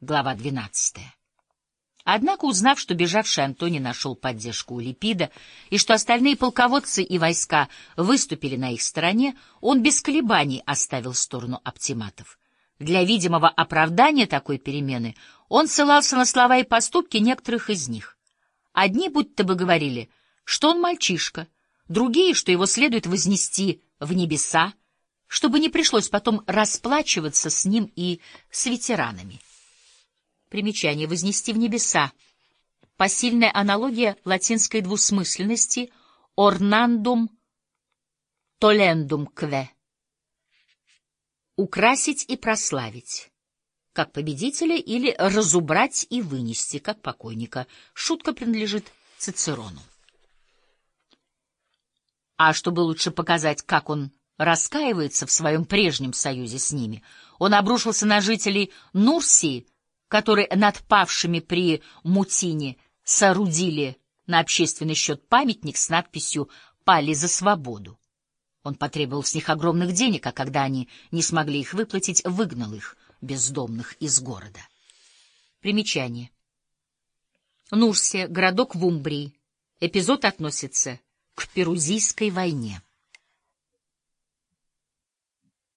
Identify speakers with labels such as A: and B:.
A: Глава 12. Однако, узнав, что бежавший Антоний нашел поддержку у Липида и что остальные полководцы и войска выступили на их стороне, он без колебаний оставил сторону оптиматов. Для видимого оправдания такой перемены он ссылался на слова и поступки некоторых из них. Одни будто бы говорили, что он мальчишка, другие, что его следует вознести в небеса, чтобы не пришлось потом расплачиваться с ним и с ветеранами. Примечание «вознести в небеса». Посильная аналогия латинской двусмысленности «орнандум толендум кве» — украсить и прославить, как победителя, или разубрать и вынести, как покойника. Шутка принадлежит Цицерону. А чтобы лучше показать, как он раскаивается в своем прежнем союзе с ними, он обрушился на жителей Нурсии, которые над павшими при Мутине соорудили на общественный счет памятник с надписью «Пали за свободу». Он потребовал с них огромных денег, а когда они не смогли их выплатить, выгнал их, бездомных, из города. Примечание. Нурсия, городок в Умбрии. Эпизод относится к Перузийской войне.